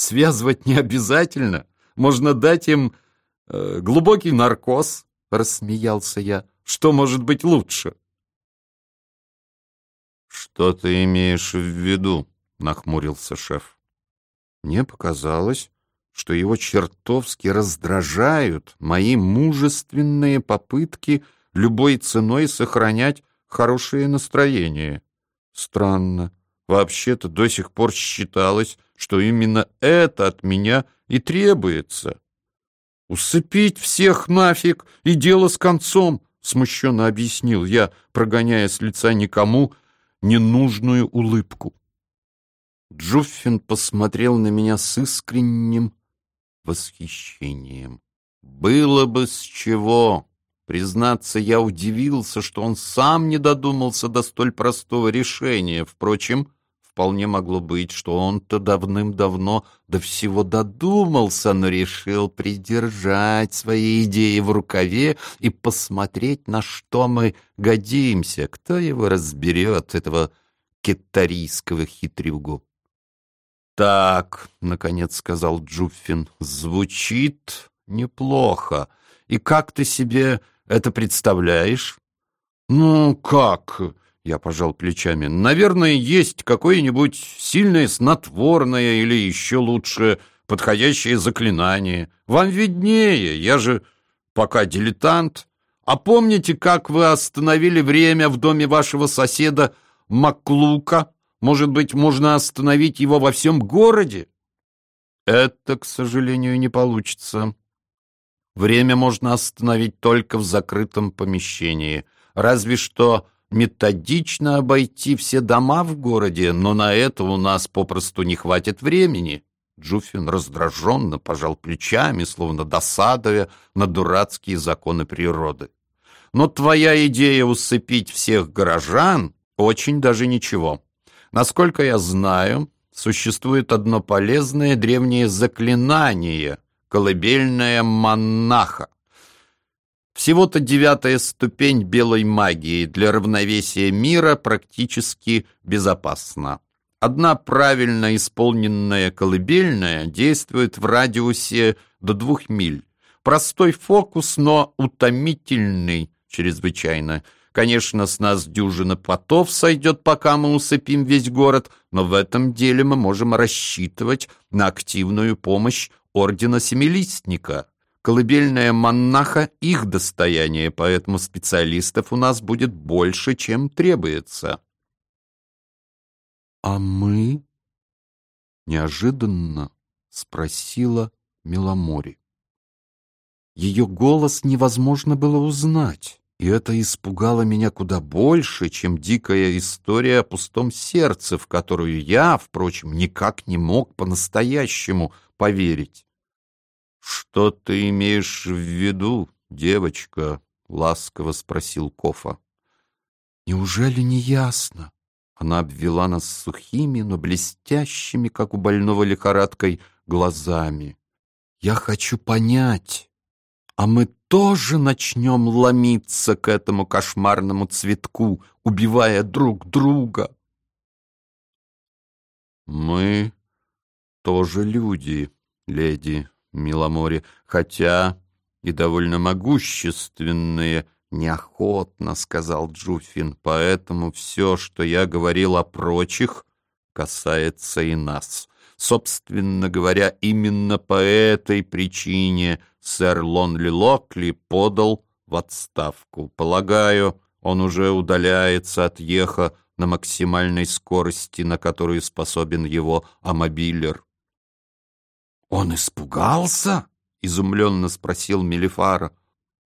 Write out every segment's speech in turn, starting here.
связывать не обязательно. Можно дать им э, глубокий наркоз, рассмеялся я. Что может быть лучше? Что ты имеешь в виду? нахмурился шеф. Мне показалось, что его чертовски раздражают мои мужественные попытки любой ценой сохранять хорошее настроение. Странно. Вообще-то до сих пор считалось, что именно это от меня и требуется. «Усыпить всех нафиг и дело с концом», — смущенно объяснил я, прогоняя с лица никому ненужную улыбку. Джуффин посмотрел на меня с искренним восхищением. «Было бы с чего!» Признаться, я удивился, что он сам не додумался до столь простого решения. Впрочем, вполне могло быть, что он-то давным-давно до всего додумался, но решил придержать свои идеи в рукаве и посмотреть, на что мы годимся. Кто его разберет, этого кетарийского хитрюгу? «Так», — наконец сказал Джуффин, — «звучит неплохо. И как ты себе это представляешь?» «Ну, как?» — я пожал плечами. «Наверное, есть какое-нибудь сильное снотворное или еще лучше подходящее заклинание. Вам виднее, я же пока дилетант. А помните, как вы остановили время в доме вашего соседа Маклука? Может быть, можно остановить его во всем городе?» «Это, к сожалению, не получится», Время можно остановить только в закрытом помещении. Разве что методично обойти все дома в городе, но на это у нас попросту не хватит времени. Джуфин раздраженно пожал плечами, словно досадуя на дурацкие законы природы. Но твоя идея усыпить всех горожан очень даже ничего. Насколько я знаю, существует одно полезное древнее заклинание — колыбельная монаха. Всего-то девятая ступень белой магии для равновесия мира практически безопасна. Одна правильно исполненная колыбельная действует в радиусе до двух миль. Простой фокус, но утомительный чрезвычайно. Конечно, с нас дюжина потов сойдет, пока мы усыпим весь город, но в этом деле мы можем рассчитывать на активную помощь ордена Семилистника. Колыбельная монаха — их достояние, поэтому специалистов у нас будет больше, чем требуется. «А мы?» — неожиданно спросила Меломори. Ее голос невозможно было узнать, и это испугало меня куда больше, чем дикая история о пустом сердце, в которую я, впрочем, никак не мог по-настоящему поверить. «Что ты имеешь в виду, девочка?» — ласково спросил Кофа. «Неужели не ясно?» Она обвела нас сухими, но блестящими, как у больного лихорадкой, глазами. «Я хочу понять, а мы тоже начнем ломиться к этому кошмарному цветку, убивая друг друга?» «Мы тоже люди, леди», Миломоре, хотя и довольно могущественные, неохотно, сказал Джуфин, поэтому все, что я говорил о прочих, касается и нас. Собственно говоря, именно по этой причине сэр Лонли Локли подал в отставку. Полагаю, он уже удаляется от Еха на максимальной скорости, на которую способен его амобилер. «Он испугался?» — изумленно спросил Мелифара.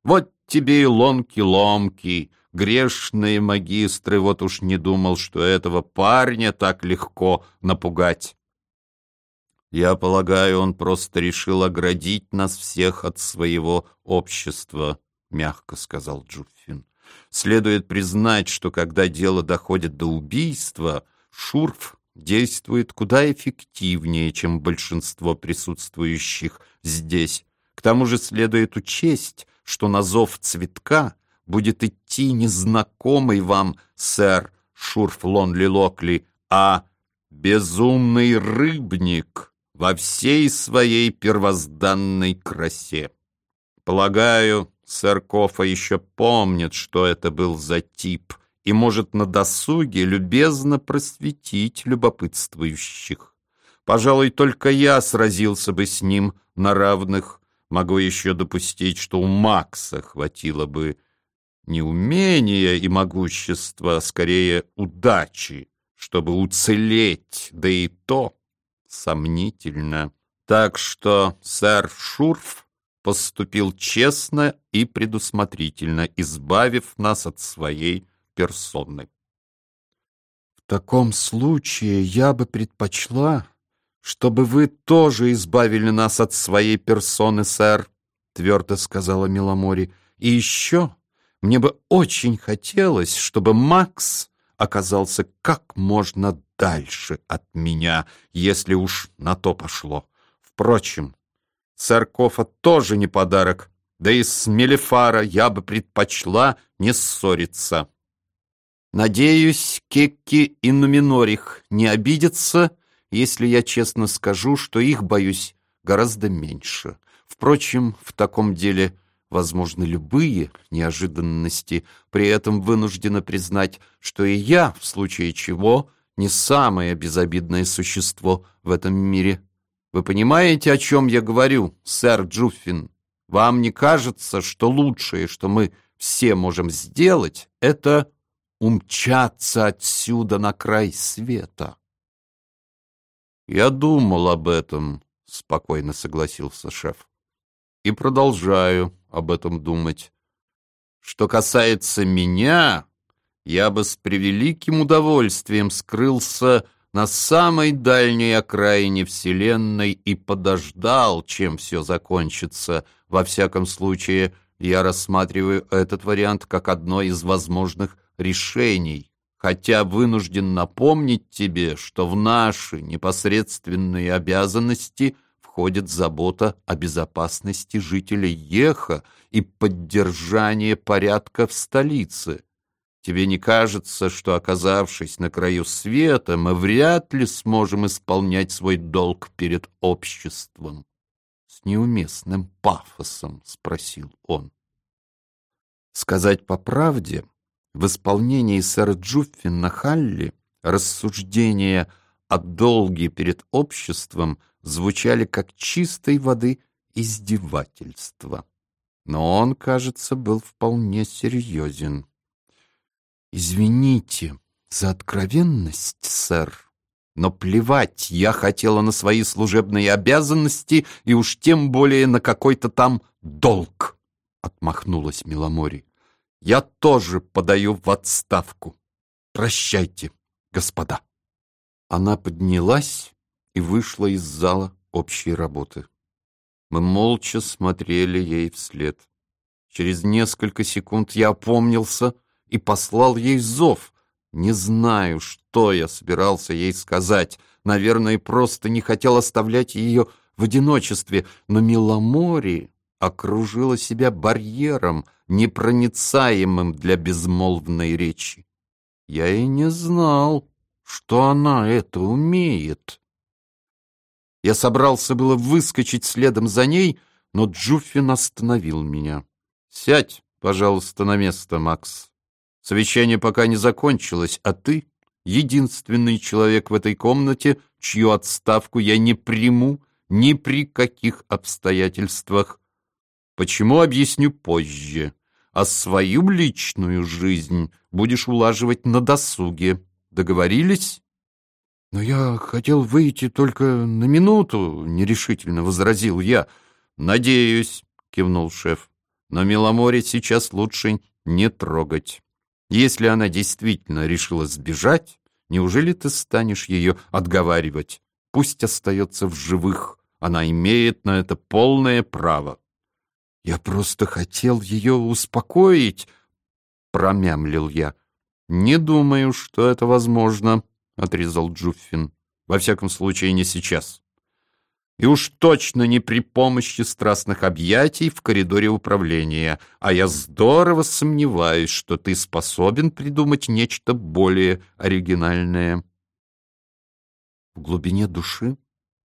«Вот тебе и ломки-ломки, грешные магистры, вот уж не думал, что этого парня так легко напугать». «Я полагаю, он просто решил оградить нас всех от своего общества», — мягко сказал Джуффин. «Следует признать, что когда дело доходит до убийства, Шурф действует куда эффективнее, чем большинство присутствующих здесь. К тому же следует учесть, что на зов цветка будет идти незнакомый вам сэр Шурф Лонли Локли, а безумный рыбник, во всей своей первозданной красе. Полагаю, сэр Кофа еще помнит, что это был за тип, и может на досуге любезно просветить любопытствующих. Пожалуй, только я сразился бы с ним на равных. Могу еще допустить, что у Макса хватило бы не умения и могущества, а скорее удачи, чтобы уцелеть, да и то сомнительно. Так что сэр Шурф поступил честно и предусмотрительно, избавив нас от своей персоны. В таком случае я бы предпочла, чтобы вы тоже избавили нас от своей персоны, сэр, твердо сказала Миломори. И еще мне бы очень хотелось, чтобы Макс оказался как можно дальше от меня, если уж на то пошло. Впрочем, Церкофа тоже не подарок, да и с Мелефара я бы предпочла не ссориться. Надеюсь, Кекки и Нуминорих не обидятся, если я честно скажу, что их боюсь гораздо меньше. Впрочем, в таком деле возможны любые неожиданности, при этом вынуждена признать, что и я, в случае чего, не самое безобидное существо в этом мире. Вы понимаете, о чем я говорю, сэр Джуффин? Вам не кажется, что лучшее, что мы все можем сделать, это умчаться отсюда на край света? Я думал об этом, спокойно согласился шеф. И продолжаю об этом думать. Что касается меня, я бы с превеликим удовольствием скрылся на самой дальней окраине Вселенной и подождал, чем все закончится. Во всяком случае, я рассматриваю этот вариант как одно из возможных решений, хотя вынужден напомнить тебе, что в наши непосредственные обязанности входит забота о безопасности жителей Еха и поддержание порядка в столице. Тебе не кажется, что, оказавшись на краю света, мы вряд ли сможем исполнять свой долг перед обществом? С неуместным пафосом спросил он. Сказать по правде, в исполнении сэра Джуффина Халли рассуждения о долге перед обществом – звучали как чистой воды издевательство. Но он, кажется, был вполне серьезен. «Извините за откровенность, сэр, но плевать я хотела на свои служебные обязанности и уж тем более на какой-то там долг», — отмахнулась Миломори. «Я тоже подаю в отставку. Прощайте, господа». Она поднялась и вышла из зала общей работы. Мы молча смотрели ей вслед. Через несколько секунд я опомнился и послал ей зов. Не знаю, что я собирался ей сказать. Наверное, просто не хотел оставлять ее в одиночестве, но Миломори окружила себя барьером, непроницаемым для безмолвной речи. Я и не знал, что она это умеет. Я собрался было выскочить следом за ней, но Джуффин остановил меня. «Сядь, пожалуйста, на место, Макс. Совещание пока не закончилось, а ты — единственный человек в этой комнате, чью отставку я не приму ни при каких обстоятельствах. Почему, объясню позже. А свою личную жизнь будешь улаживать на досуге. Договорились?» «Но я хотел выйти только на минуту», — нерешительно возразил я. «Надеюсь», — кивнул шеф. «Но Миломоре сейчас лучше не трогать. Если она действительно решила сбежать, неужели ты станешь ее отговаривать? Пусть остается в живых, она имеет на это полное право». «Я просто хотел ее успокоить», — промямлил я. «Не думаю, что это возможно», — отрезал Джуффин. «Во всяком случае, не сейчас. И уж точно не при помощи страстных объятий в коридоре управления, а я здорово сомневаюсь, что ты способен придумать нечто более оригинальное». В глубине души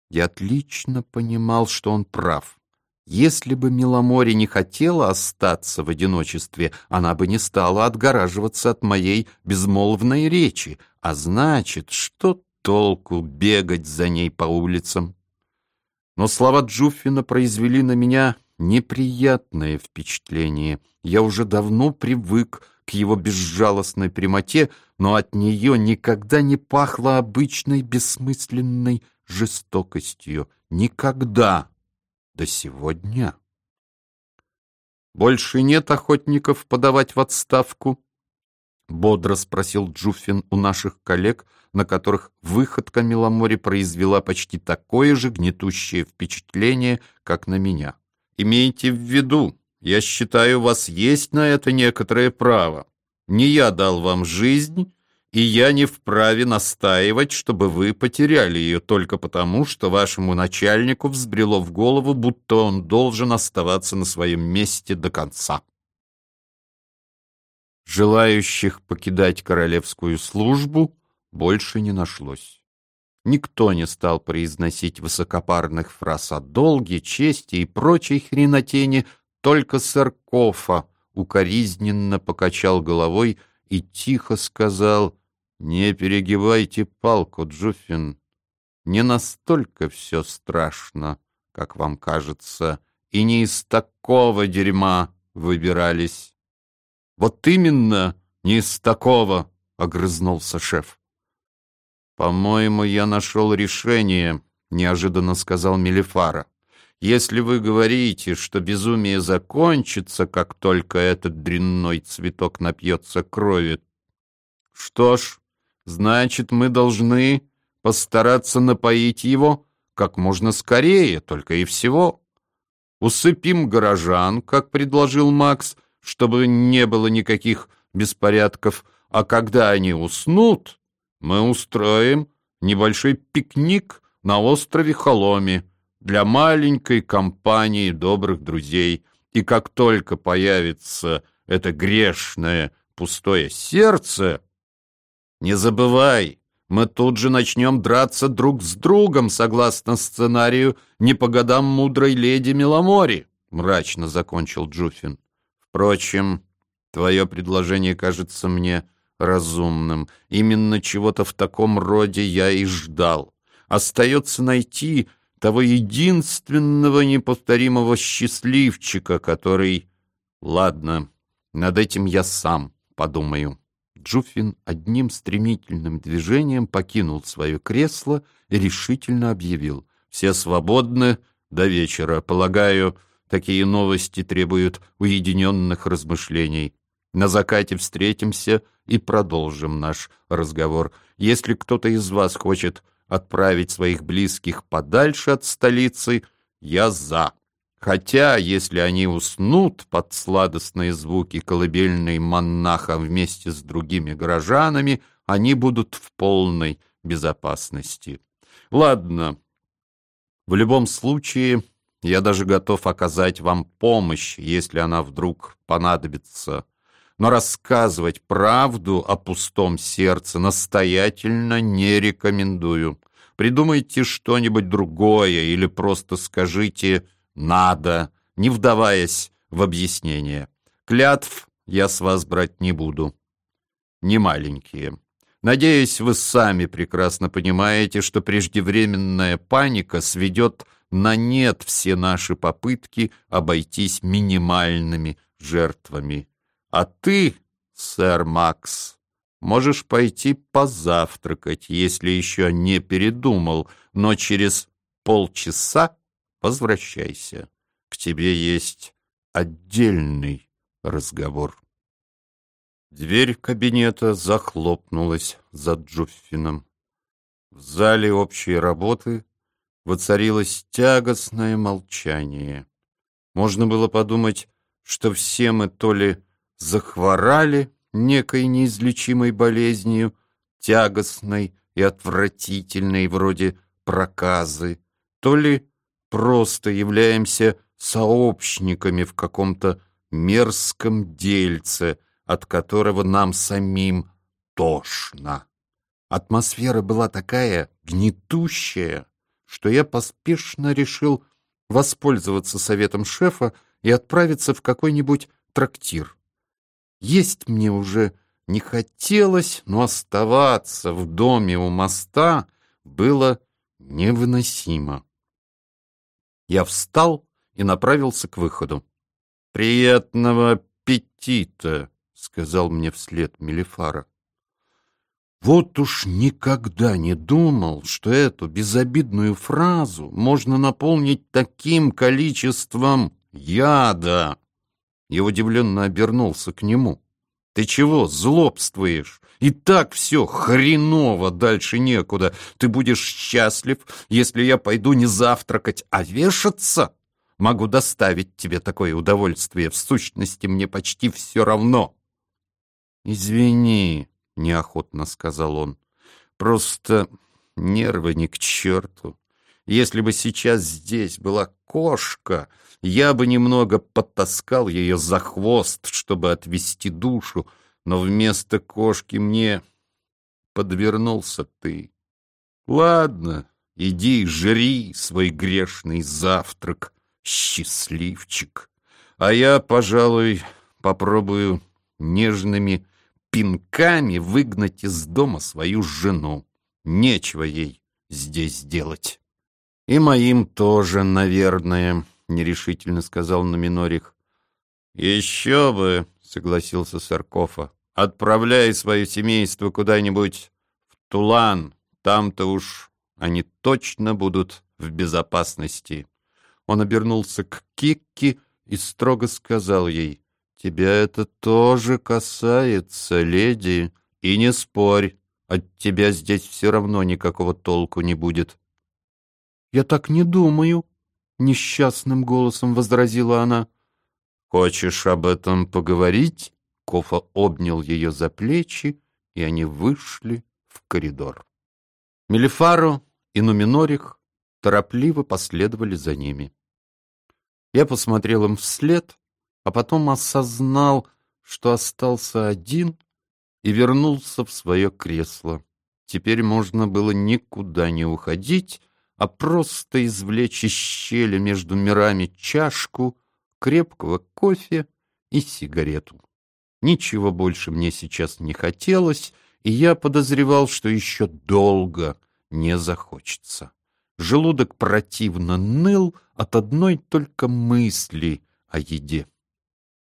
Я отлично понимал, что он прав. Если бы Миломори не хотела остаться в одиночестве, она бы не стала отгораживаться от моей безмолвной речи, а значит, что толку бегать за ней по улицам? Но слова Джуффина произвели на меня неприятное впечатление. Я уже давно привык к его безжалостной прямоте, но от нее никогда не пахло обычной бессмысленной жестокостью. Никогда до сегодня. «Больше нет охотников подавать в отставку?» — бодро спросил Джуффин у наших коллег, на которых выходка Миломори произвела почти такое же гнетущее впечатление, как на меня. «Имейте в виду, я считаю, у вас есть на это некоторое право. Не я дал вам жизнь, и я не вправе настаивать, чтобы вы потеряли ее только потому, что вашему начальнику взбрело в голову, будто он должен оставаться на своем месте до конца. Желающих покидать королевскую службу больше не нашлось. Никто не стал произносить высокопарных фраз о долге, чести и прочей хренотени, только сэр Кофа укоризненно покачал головой и тихо сказал — не перегибайте палку, Джуффин. Не настолько все страшно, как вам кажется, и не из такого дерьма выбирались. Вот именно не из такого, — огрызнулся шеф. «По-моему, я нашел решение», — неожиданно сказал Мелифара. «Если вы говорите, что безумие закончится, как только этот дрянной цветок напьется крови, что ж, Значит, мы должны постараться напоить его как можно скорее, только и всего. Усыпим горожан, как предложил Макс, чтобы не было никаких беспорядков, а когда они уснут, мы устроим небольшой пикник на острове Холоме для маленькой компании добрых друзей. И как только появится это грешное пустое сердце, не забывай, мы тут же начнем драться друг с другом, согласно сценарию «Не по годам мудрой леди Меломори», — мрачно закончил Джуфин. Впрочем, твое предложение кажется мне разумным. Именно чего-то в таком роде я и ждал. Остается найти того единственного неповторимого счастливчика, который... Ладно, над этим я сам подумаю. Джуффин одним стремительным движением покинул свое кресло и решительно объявил. «Все свободны до вечера. Полагаю, такие новости требуют уединенных размышлений. На закате встретимся и продолжим наш разговор. Если кто-то из вас хочет отправить своих близких подальше от столицы, я за». Хотя, если они уснут под сладостные звуки колыбельной моннаха вместе с другими горожанами, они будут в полной безопасности. Ладно, в любом случае, я даже готов оказать вам помощь, если она вдруг понадобится. Но рассказывать правду о пустом сердце настоятельно не рекомендую. Придумайте что-нибудь другое или просто скажите надо, не вдаваясь в объяснение. Клятв я с вас брать не буду. Не маленькие. Надеюсь, вы сами прекрасно понимаете, что преждевременная паника сведет на нет все наши попытки обойтись минимальными жертвами. А ты, сэр Макс, можешь пойти позавтракать, если еще не передумал, но через полчаса возвращайся. К тебе есть отдельный разговор. Дверь кабинета захлопнулась за Джуффином. В зале общей работы воцарилось тягостное молчание. Можно было подумать, что все мы то ли захворали некой неизлечимой болезнью, тягостной и отвратительной, вроде проказы, то ли просто являемся сообщниками в каком-то мерзком дельце, от которого нам самим тошно. Атмосфера была такая гнетущая, что я поспешно решил воспользоваться советом шефа и отправиться в какой-нибудь трактир. Есть мне уже не хотелось, но оставаться в доме у моста было невыносимо. Я встал и направился к выходу. «Приятного аппетита!» — сказал мне вслед Мелифара. Вот уж никогда не думал, что эту безобидную фразу можно наполнить таким количеством яда. Я удивленно обернулся к нему. «Ты чего злобствуешь? И так все хреново, дальше некуда. Ты будешь счастлив, если я пойду не завтракать, а вешаться? Могу доставить тебе такое удовольствие. В сущности, мне почти все равно». «Извини», — неохотно сказал он. «Просто нервы ни к черту. Если бы сейчас здесь была кошка, я бы немного подтаскал ее за хвост, чтобы отвести душу, но вместо кошки мне подвернулся ты. Ладно, иди жри свой грешный завтрак, счастливчик, а я, пожалуй, попробую нежными пинками выгнать из дома свою жену. Нечего ей здесь делать. И моим тоже, наверное, нерешительно сказал Номинорих. Еще бы, согласился Саркофа. Отправляй свое семейство куда-нибудь в Тулан. Там-то уж они точно будут в безопасности. Он обернулся к Кикки и строго сказал ей, Тебя это тоже касается, леди, и не спорь, от тебя здесь все равно никакого толку не будет. Я так не думаю, несчастным голосом возразила она. Хочешь об этом поговорить? Кофа обнял ее за плечи, и они вышли в коридор. Мелифаро и Нуминорих торопливо последовали за ними. Я посмотрел им вслед, а потом осознал, что остался один и вернулся в свое кресло. Теперь можно было никуда не уходить, а просто извлечь из щели между мирами чашку крепкого кофе и сигарету. Ничего больше мне сейчас не хотелось, и я подозревал, что еще долго не захочется. Желудок противно ныл от одной только мысли о еде.